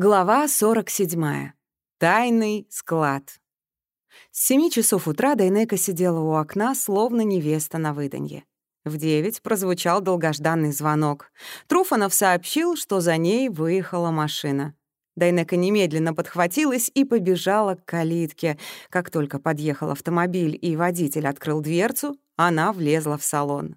Глава 47. Тайный склад. С семи часов утра Дайнека сидела у окна, словно невеста на выданье. В девять прозвучал долгожданный звонок. Труфанов сообщил, что за ней выехала машина. Дайнека немедленно подхватилась и побежала к калитке. Как только подъехал автомобиль и водитель открыл дверцу, она влезла в салон.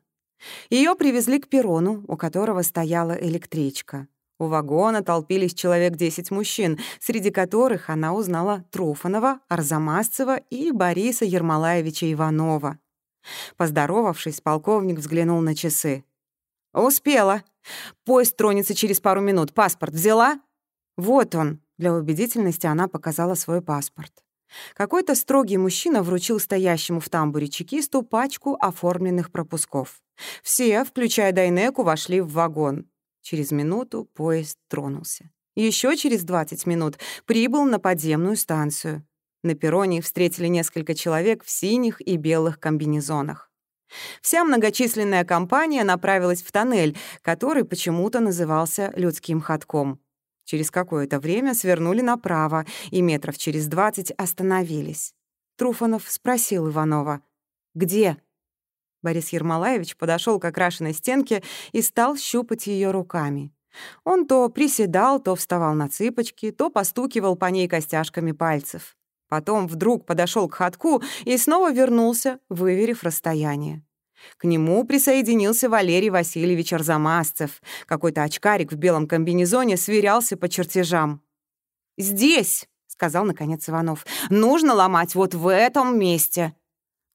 Ее привезли к перрону, у которого стояла электричка. У вагона толпились человек 10 мужчин, среди которых она узнала Труфанова, Арзамасцева и Бориса Ермолаевича Иванова. Поздоровавшись, полковник взглянул на часы. «Успела. Поезд тронется через пару минут. Паспорт взяла?» «Вот он». Для убедительности она показала свой паспорт. Какой-то строгий мужчина вручил стоящему в тамбуре чекисту пачку оформленных пропусков. Все, включая Дайнеку, вошли в вагон. Через минуту поезд тронулся. Еще через 20 минут прибыл на подземную станцию. На перроне встретили несколько человек в синих и белых комбинезонах. Вся многочисленная компания направилась в тоннель, который почему-то назывался «Людским ходком». Через какое-то время свернули направо и метров через двадцать остановились. Труфанов спросил Иванова. «Где?» Борис Ермолаевич подошел к окрашенной стенке и стал щупать ее руками. Он то приседал, то вставал на цыпочки, то постукивал по ней костяшками пальцев. Потом вдруг подошел к ходку и снова вернулся, выверив расстояние. К нему присоединился Валерий Васильевич Арзамасцев. Какой-то очкарик в белом комбинезоне сверялся по чертежам. «Здесь!» — сказал, наконец, Иванов. «Нужно ломать вот в этом месте!»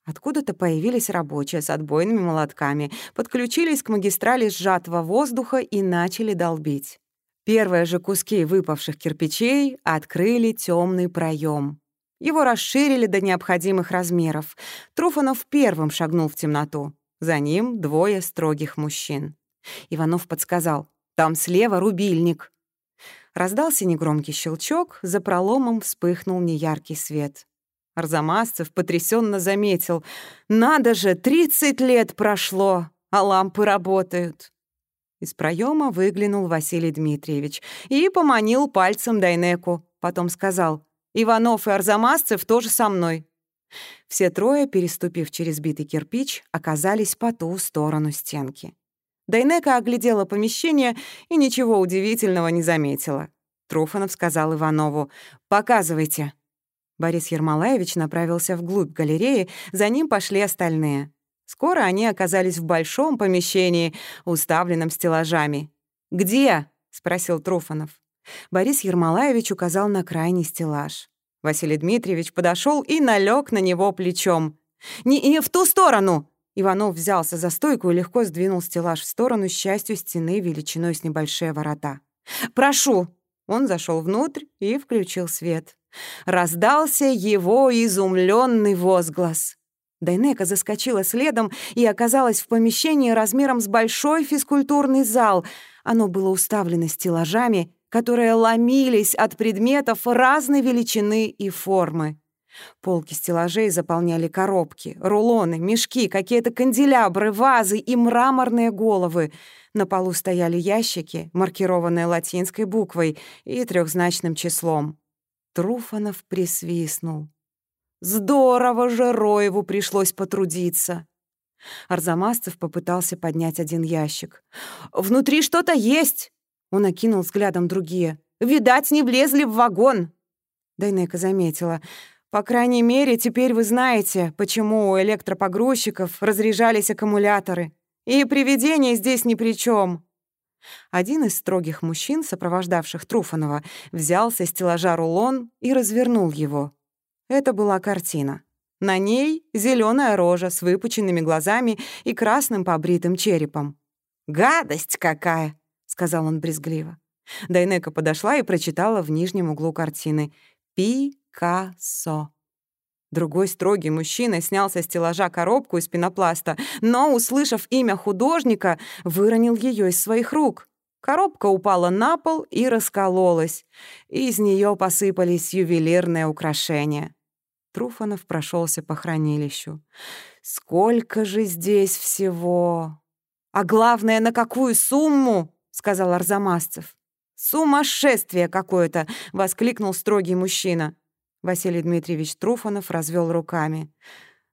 Откуда-то появились рабочие с отбойными молотками, подключились к магистрали сжатого воздуха и начали долбить. Первые же куски выпавших кирпичей открыли темный проем. Его расширили до необходимых размеров. Труфанов первым шагнул в темноту. За ним двое строгих мужчин. Иванов подсказал. «Там слева рубильник». Раздался негромкий щелчок, за проломом вспыхнул неяркий свет. Арзамасцев потрясенно заметил. «Надо же, тридцать лет прошло, а лампы работают!» Из проема выглянул Василий Дмитриевич и поманил пальцем Дайнеку. Потом сказал, «Иванов и Арзамасцев тоже со мной». Все трое, переступив через битый кирпич, оказались по ту сторону стенки. Дайнека оглядела помещение и ничего удивительного не заметила. Труфанов сказал Иванову, «Показывайте». Борис Ермолаевич направился вглубь галереи, за ним пошли остальные. Скоро они оказались в большом помещении, уставленном стеллажами. «Где?» — спросил Труфанов. Борис Ермолаевич указал на крайний стеллаж. Василий Дмитриевич подошел и налег на него плечом. «Не, не в ту сторону!» Иванов взялся за стойку и легко сдвинул стеллаж в сторону, счастью, стены величиной с небольшие ворота. «Прошу!» Он зашел внутрь и включил свет. Раздался его изумленный возглас. Дайнека заскочила следом и оказалась в помещении размером с большой физкультурный зал. Оно было уставлено стеллажами, которые ломились от предметов разной величины и формы. Полки стеллажей заполняли коробки, рулоны, мешки, какие-то канделябры, вазы и мраморные головы. На полу стояли ящики, маркированные латинской буквой и трехзначным числом. Труфанов присвистнул. Здорово же Роеву пришлось потрудиться. Арзамасцев попытался поднять один ящик. «Внутри что-то есть!» Он окинул взглядом другие. «Видать, не влезли в вагон!» Дайнека заметила. «По крайней мере, теперь вы знаете, почему у электропогрузчиков разряжались аккумуляторы. И привидение здесь ни при чем. Один из строгих мужчин, сопровождавших Труфанова, взял со стеллажа рулон и развернул его. Это была картина. На ней зеленая рожа с выпученными глазами и красным побритым черепом. «Гадость какая!» — сказал он брезгливо. Дайнека подошла и прочитала в нижнем углу картины «Пикассо». Другой строгий мужчина снял со стеллажа коробку из пенопласта, но, услышав имя художника, выронил ее из своих рук. Коробка упала на пол и раскололась. Из нее посыпались ювелирные украшения. Труфанов прошелся по хранилищу. «Сколько же здесь всего!» «А главное, на какую сумму?» — сказал Арзамасцев. «Сумасшествие какое-то!» — воскликнул строгий мужчина. Василий Дмитриевич Труфанов развел руками.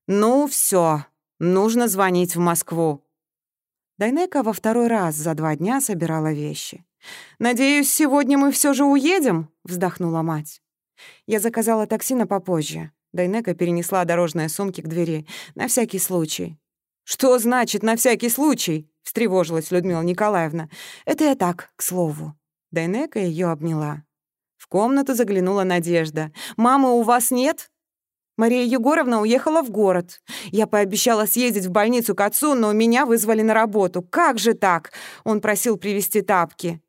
«Ну, все, нужно звонить в Москву». Дайнека во второй раз за два дня собирала вещи. «Надеюсь, сегодня мы все же уедем?» — вздохнула мать. Я заказала такси на попозже. Дайнека перенесла дорожные сумки к двери. На всякий случай. «Что значит «на всякий случай»?» — встревожилась Людмила Николаевна. «Это я так, к слову». Дайнека ее обняла. Комнату заглянула Надежда. «Мамы у вас нет?» Мария Егоровна уехала в город. Я пообещала съездить в больницу к отцу, но меня вызвали на работу. Как же так? Он просил привезти тапки.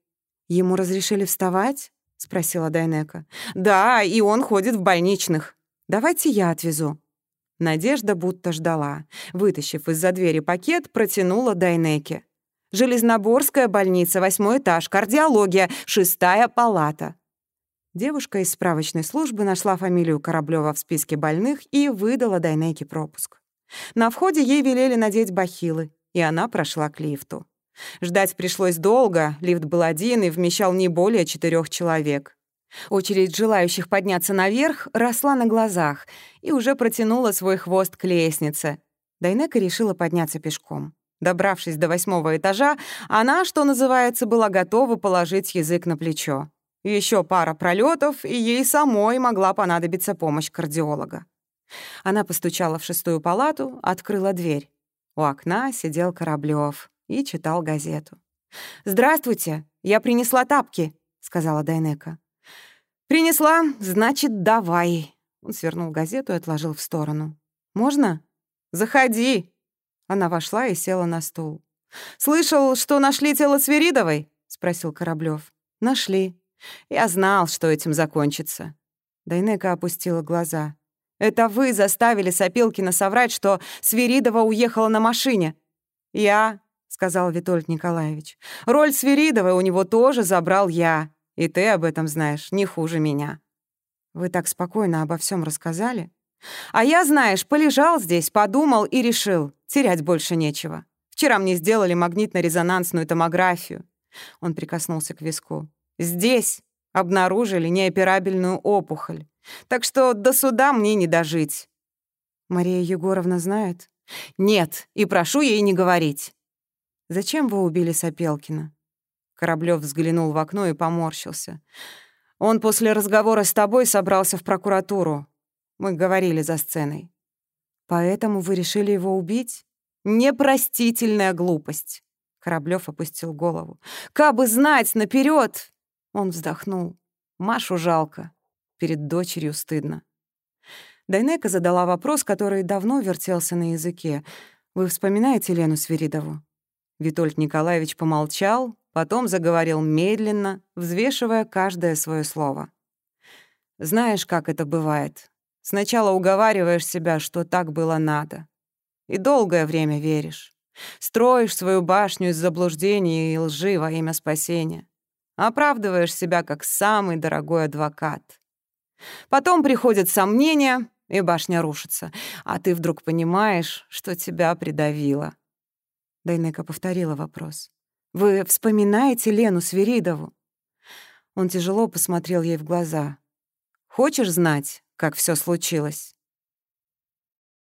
Ему разрешили вставать? спросила Дайнека. Да, и он ходит в больничных. Давайте я отвезу. Надежда будто ждала. Вытащив из-за двери пакет, протянула Дайнеке. «Железноборская больница, восьмой этаж, кардиология, шестая палата». Девушка из справочной службы нашла фамилию Кораблёва в списке больных и выдала Дайнеке пропуск. На входе ей велели надеть бахилы, и она прошла к лифту. Ждать пришлось долго, лифт был один и вмещал не более четырех человек. Очередь желающих подняться наверх росла на глазах и уже протянула свой хвост к лестнице. Дайнека решила подняться пешком. Добравшись до восьмого этажа, она, что называется, была готова положить язык на плечо. Еще пара пролетов, и ей самой могла понадобиться помощь кардиолога. Она постучала в шестую палату, открыла дверь. У окна сидел Кораблёв и читал газету. «Здравствуйте, я принесла тапки», — сказала Дайнека. «Принесла, значит, давай». Он свернул газету и отложил в сторону. «Можно?» «Заходи». Она вошла и села на стул. «Слышал, что нашли тело Свиридовой?» — спросил Кораблёв. «Нашли. Я знал, что этим закончится. Дайнека опустила глаза. «Это вы заставили Сопилкина соврать, что Свиридова уехала на машине?» «Я», — сказал Витольд Николаевич. «Роль Свиридовой у него тоже забрал я. И ты об этом знаешь не хуже меня». «Вы так спокойно обо всем рассказали?» «А я, знаешь, полежал здесь, подумал и решил. Терять больше нечего. Вчера мне сделали магнитно-резонансную томографию». Он прикоснулся к виску. Здесь обнаружили неоперабельную опухоль. Так что до суда мне не дожить. Мария Егоровна знает? Нет, и прошу ей не говорить. Зачем вы убили Сапелкина? Кораблёв взглянул в окно и поморщился. Он после разговора с тобой собрался в прокуратуру. Мы говорили за сценой. Поэтому вы решили его убить? Непростительная глупость. Кораблёв опустил голову. Кабы знать наперед, он вздохнул. Машу жалко. Перед дочерью стыдно. Дайнека задала вопрос, который давно вертелся на языке. «Вы вспоминаете Лену Свиридову?» Витольд Николаевич помолчал, потом заговорил медленно, взвешивая каждое свое слово. «Знаешь, как это бывает. Сначала уговариваешь себя, что так было надо. И долгое время веришь. Строишь свою башню из заблуждений и лжи во имя спасения. Оправдываешь себя как самый дорогой адвокат. Потом приходят сомнения, и башня рушится, а ты вдруг понимаешь, что тебя придавило. Дайнека повторила вопрос. «Вы вспоминаете Лену Свиридову?» Он тяжело посмотрел ей в глаза. «Хочешь знать, как все случилось?»